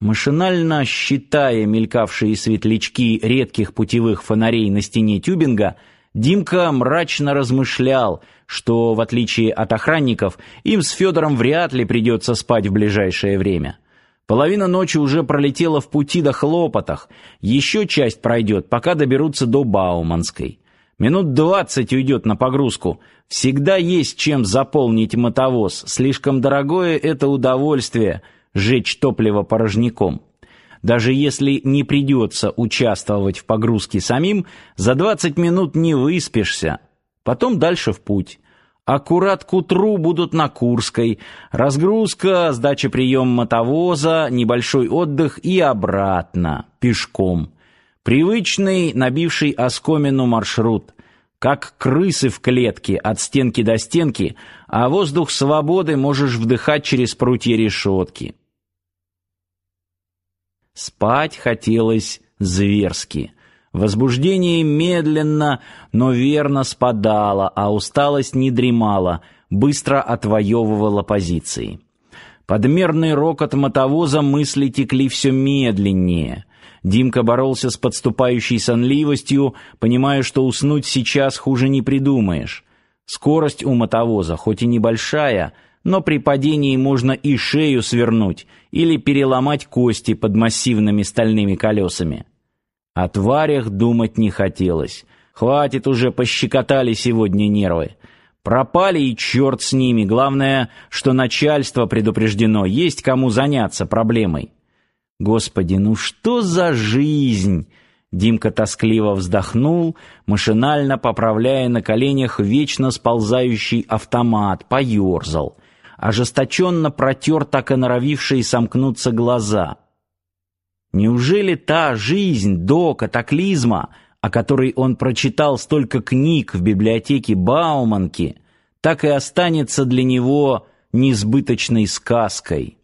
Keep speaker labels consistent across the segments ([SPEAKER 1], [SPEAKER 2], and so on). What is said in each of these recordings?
[SPEAKER 1] Машинально считая мелькавшие светлячки редких путевых фонарей на стене тюбинга, Димка мрачно размышлял, что, в отличие от охранников, им с Федором вряд ли придется спать в ближайшее время. Половина ночи уже пролетела в пути до хлопотах, еще часть пройдет, пока доберутся до Бауманской. Минут двадцать уйдет на погрузку. Всегда есть чем заполнить мотовоз, слишком дорогое это удовольствие — жечь топливо порожняком. Даже если не придется участвовать в погрузке самим, за 20 минут не выспишься. Потом дальше в путь. Аккурат к утру будут на Курской. Разгрузка, сдача прием мотовоза, небольшой отдых и обратно, пешком. Привычный, набивший оскомину маршрут. Как крысы в клетке, от стенки до стенки, а воздух свободы можешь вдыхать через прутья решетки. Спать хотелось зверски. Возбуждение медленно, но верно спадало, а усталость не дремала, быстро отвоевывала позиции. Подмерный рокот мотовоза мысли текли все медленнее. Димка боролся с подступающей сонливостью, понимая, что уснуть сейчас хуже не придумаешь. Скорость у мотовоза хоть и небольшая, но при падении можно и шею свернуть или переломать кости под массивными стальными колесами. О тварях думать не хотелось. Хватит уже пощекотали сегодня нервы. Пропали и черт с ними. Главное, что начальство предупреждено, есть кому заняться проблемой. Господи, ну что за жизнь? Димка тоскливо вздохнул, машинально поправляя на коленях вечно сползающий автомат, поерзал ожесточенно протер так и норовившие сомкнуться глаза. Неужели та жизнь до катаклизма, о которой он прочитал столько книг в библиотеке Бауманки, так и останется для него несбыточной сказкой?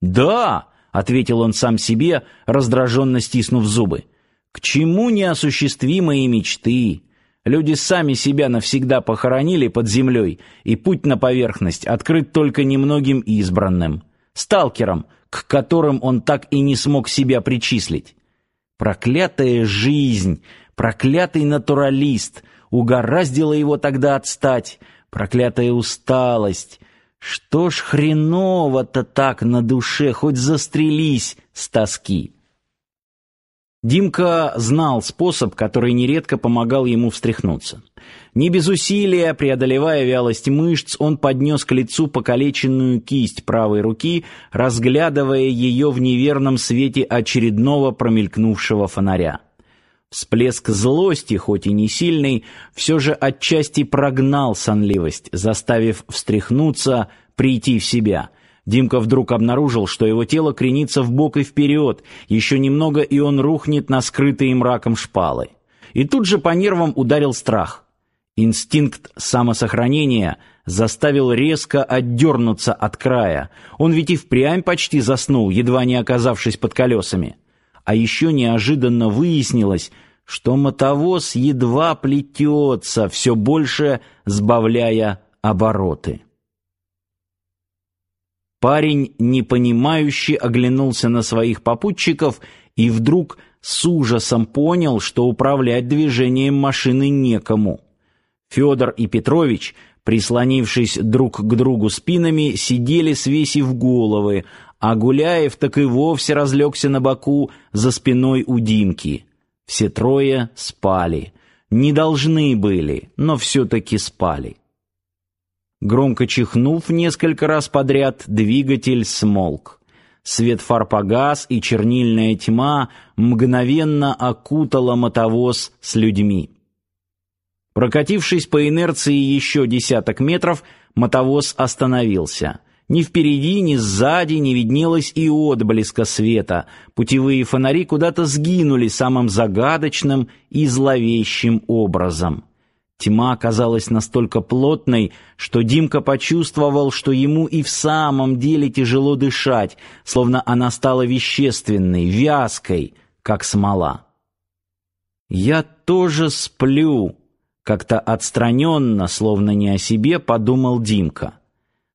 [SPEAKER 1] «Да!» — ответил он сам себе, раздраженно стиснув зубы. «К чему неосуществимые мечты?» Люди сами себя навсегда похоронили под землей, и путь на поверхность открыт только немногим избранным, сталкерам, к которым он так и не смог себя причислить. Проклятая жизнь, проклятый натуралист, угораздило его тогда отстать, проклятая усталость. Что ж хреново-то так на душе, хоть застрелись с тоски. Димка знал способ, который нередко помогал ему встряхнуться. Не без усилия, преодолевая вялость мышц, он поднес к лицу покалеченную кисть правой руки, разглядывая ее в неверном свете очередного промелькнувшего фонаря. Всплеск злости, хоть и не сильный, все же отчасти прогнал сонливость, заставив встряхнуться, прийти в себя — Димка вдруг обнаружил, что его тело кренится вбок и вперед, еще немного и он рухнет на скрытые мраком шпалы. И тут же по нервам ударил страх. Инстинкт самосохранения заставил резко отдернуться от края. Он ведь и впрямь почти заснул, едва не оказавшись под колесами. А еще неожиданно выяснилось, что мотовоз едва плетется, все больше сбавляя обороты. Парень, непонимающе оглянулся на своих попутчиков и вдруг с ужасом понял, что управлять движением машины некому. Федор и Петрович, прислонившись друг к другу спинами, сидели свесив головы, а Гуляев так и вовсе разлегся на боку за спиной у Димки. Все трое спали. Не должны были, но все-таки спали. Громко чихнув несколько раз подряд, двигатель смолк. Свет фар погас, и чернильная тьма мгновенно окутала мотовоз с людьми. Прокатившись по инерции еще десяток метров, мотовоз остановился. Ни впереди, ни сзади не виднелось и отблеска света. Путевые фонари куда-то сгинули самым загадочным и зловещим образом. Тьма оказалась настолько плотной, что Димка почувствовал, что ему и в самом деле тяжело дышать, словно она стала вещественной, вязкой, как смола. «Я тоже сплю», — как-то отстраненно, словно не о себе, подумал Димка.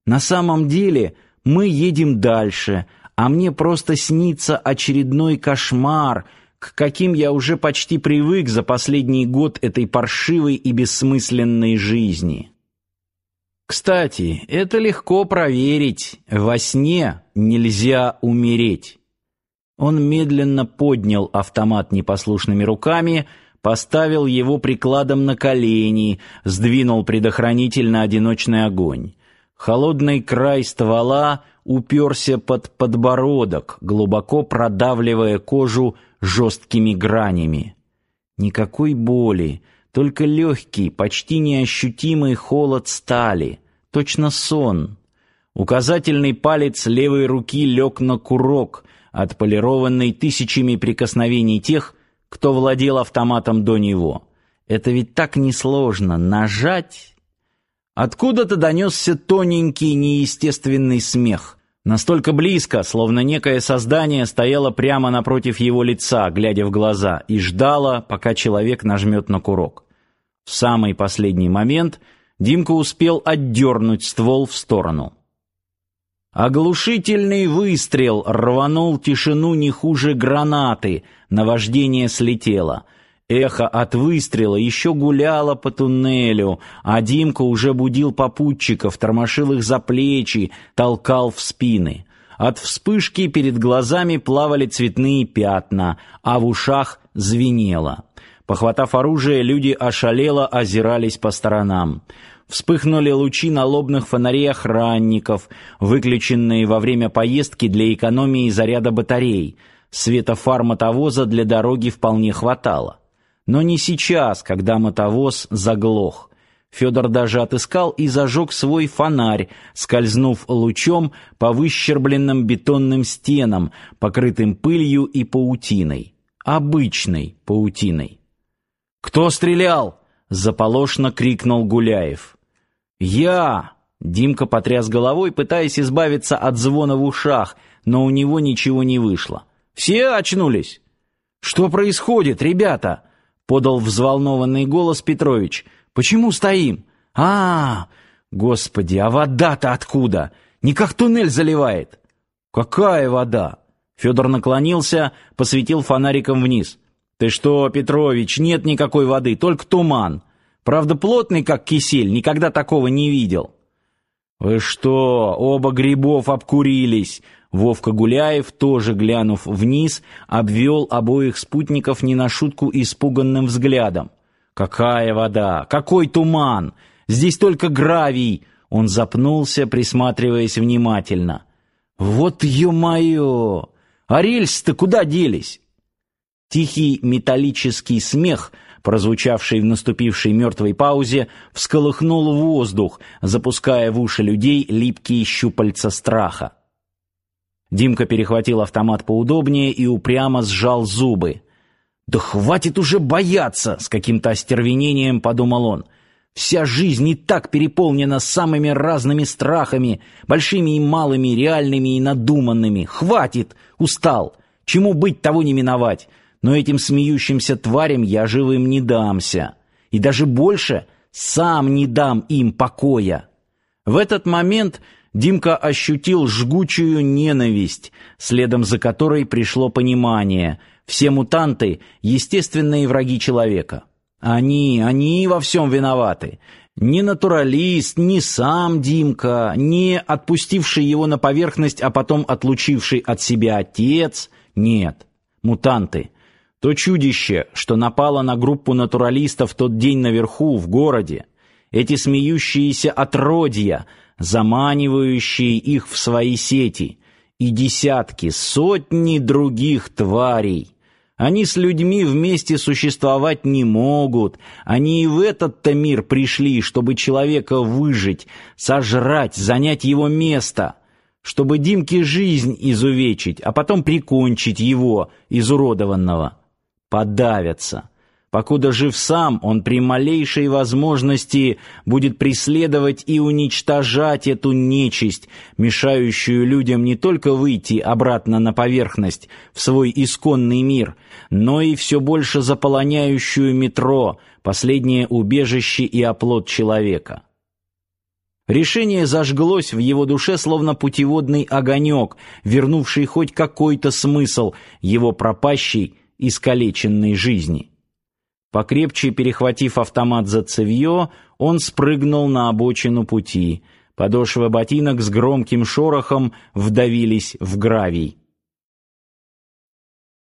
[SPEAKER 1] «На самом деле мы едем дальше, а мне просто снится очередной кошмар, к каким я уже почти привык за последний год этой паршивой и бессмысленной жизни. Кстати, это легко проверить. Во сне нельзя умереть. Он медленно поднял автомат непослушными руками, поставил его прикладом на колени, сдвинул предохранитель на одиночный огонь. Холодный край ствола уперся под подбородок, глубоко продавливая кожу жесткими гранями. Никакой боли, только легкий, почти неощутимый холод стали, точно сон. Указательный палец левой руки лег на курок, отполированный тысячами прикосновений тех, кто владел автоматом до него. Это ведь так несложно нажать. Откуда-то донесся тоненький неестественный смех. Настолько близко, словно некое создание стояло прямо напротив его лица, глядя в глаза, и ждало, пока человек нажмет на курок. В самый последний момент Димка успел отдернуть ствол в сторону. Оглушительный выстрел рванул тишину не хуже гранаты, наваждение слетело — Эхо от выстрела еще гуляло по туннелю, а Димка уже будил попутчиков, тормошил их за плечи, толкал в спины. От вспышки перед глазами плавали цветные пятна, а в ушах звенело. Похватав оружие, люди ошалело озирались по сторонам. Вспыхнули лучи налобных фонарей охранников, выключенные во время поездки для экономии заряда батарей. Света фар мотовоза для дороги вполне хватало. Но не сейчас, когда мотовоз заглох. Федор даже отыскал и зажег свой фонарь, скользнув лучом по выщербленным бетонным стенам, покрытым пылью и паутиной. Обычной паутиной. «Кто стрелял?» — заполошно крикнул Гуляев. «Я!» — Димка потряс головой, пытаясь избавиться от звона в ушах, но у него ничего не вышло. «Все очнулись?» «Что происходит, ребята?» Подал взволнованный голос Петрович. Почему стоим? А, -а, -а господи, а вода-то откуда? Не как туннель заливает. Какая вода? Федор наклонился, посветил фонариком вниз. Ты что, Петрович, нет никакой воды, только туман. Правда, плотный как кисель, никогда такого не видел. Вы что, оба грибов обкурились? Вовка Гуляев, тоже глянув вниз, обвел обоих спутников не на шутку испуганным взглядом. «Какая вода! Какой туман! Здесь только гравий!» Он запнулся, присматриваясь внимательно. «Вот ё-моё! А рельсы-то куда делись?» Тихий металлический смех, прозвучавший в наступившей мертвой паузе, всколыхнул воздух, запуская в уши людей липкие щупальца страха. Димка перехватил автомат поудобнее и упрямо сжал зубы. «Да хватит уже бояться!» — с каким-то остервенением подумал он. «Вся жизнь и так переполнена самыми разными страхами, большими и малыми, реальными и надуманными. Хватит! Устал! Чему быть, того не миновать. Но этим смеющимся тварям я живым не дамся. И даже больше, сам не дам им покоя». В этот момент Димка ощутил жгучую ненависть, следом за которой пришло понимание: все мутанты естественные враги человека. Они, они во всем виноваты. Ни натуралист, ни сам Димка, ни отпустивший его на поверхность, а потом отлучивший от себя отец, нет. Мутанты. То чудище, что напало на группу натуралистов тот день наверху в городе, эти смеющиеся отродья, заманивающие их в свои сети, и десятки, сотни других тварей. Они с людьми вместе существовать не могут. Они и в этот-то мир пришли, чтобы человека выжить, сожрать, занять его место, чтобы Димке жизнь изувечить, а потом прикончить его, изуродованного. Подавятся. Покуда жив сам, он при малейшей возможности будет преследовать и уничтожать эту нечисть, мешающую людям не только выйти обратно на поверхность, в свой исконный мир, но и все больше заполоняющую метро, последнее убежище и оплот человека. Решение зажглось в его душе, словно путеводный огонек, вернувший хоть какой-то смысл его пропащей, искалеченной жизни. Покрепче перехватив автомат за цевьё, он спрыгнул на обочину пути. Подошвы ботинок с громким шорохом вдавились в гравий.